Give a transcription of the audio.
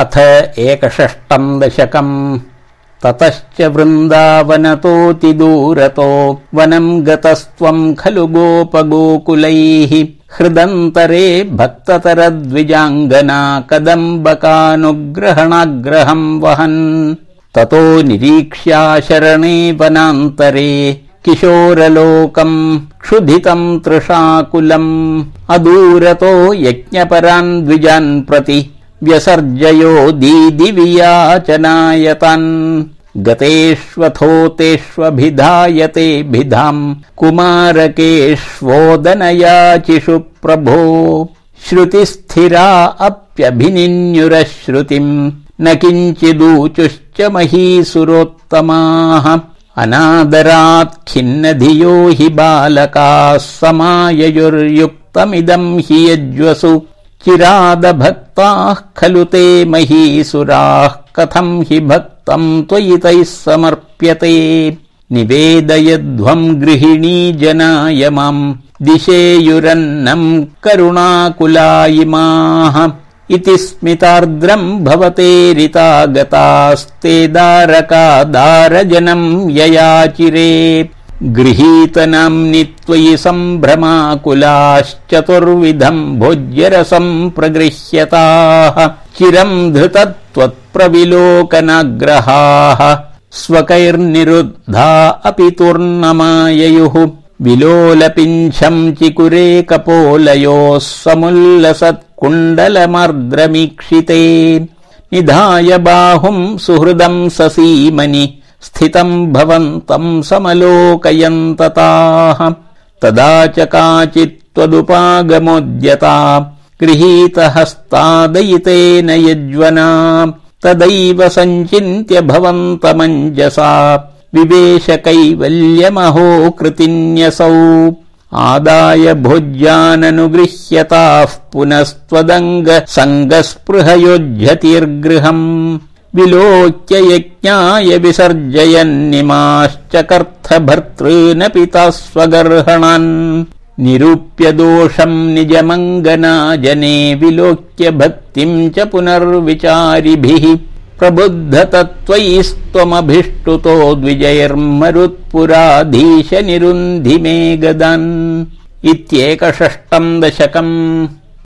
अथ एकषष्टम् दशकम्। ततश्च वृन्दावनतोऽतिदूरतो वनम् गतस्त्वम् खलु गोपगोकुलैः। हृदन्तरे भक्ततरद्विजाङ्गना कदम्बकानुग्रहणाग्रहम् वहन्। ततो निरीक्ष्याशरणे वनान्तरे किशोरलोकम् क्षुधितम् तृषाकुलम्। अदूरतो यज्ञपरान् द्विजान् प्रति व्यसर्जयो दीदिवियाचनायतान् गतेष्वथोतेष्वभिधायते भिधाम् कुमारकेष्वोदनयाचिषु प्रभो। श्रुतिस्थिरा अप्यभिनिन्युरश्रुतिम् न किञ्चिदूचुश्च महीसुरोत्तमाः। अनादरात् खिन्नधियो हि बालकाः समाययुर्युक्तमिदम् हि यज्वसु चिरादभक्ताः खलु ते महीसुराः कथम् हि भक्तम् त्वयि तैः समर्प्यते। निवेदयध्वम् गृहिणी जनाय माम् दिशेयुरन्नम् करुणाकुलायिमाः इति स्मितार्द्रम् भवतेरिता गतास्ते दारका दारजनम् ययाचिरे गृहीतनाम्नि त्वयि सम्भ्रमाकुलाश्चतुर्विधम् भोज्यरसम् प्रगृह्यताः। चिरम् धृत त्वत्प्रविलोकनाग्रहाः स्वकैर्निरुद्धा अपि तूर्णमाययुः। विलोलपिञ्छम् चिकुरे कपोलयोः समुल्लसत्कुण्डलमर्द्रमीक्षिते। निधाय बाहुम् सुहृदम् ससीमनि स्थितम् भवन्तम् समलोकयन्तताः तदा च काचित्त्वदुपागमोद्यता गृहीतहस्तादयितेन यज्वना तदैव सञ्चिन्त्य भवन्तमञ्जसा विवेश कैवल्यमहो कृतिन्यसौ। आदाय भोज्याननुगृह्यताः पुनस्त्वदङ्ग सङ्गस्पृहयोज्यतिर्गृहम् विलोक्य यज्ञाय विसर्जयन्निमाश्चकर्थभर्तॄन् पिता स्वगर्हणान् निरूप्य दोषम् निजमङ्गना जने विलोक्य भक्तिम् च पुनर्विचारिभिः। प्रबुद्धतत्त्वैस्त्वमभिष्टुतो द्विजैर्मरुत्पुराधीश निरुन्धि मे गदान् इत्येकषष्टम् दशकम्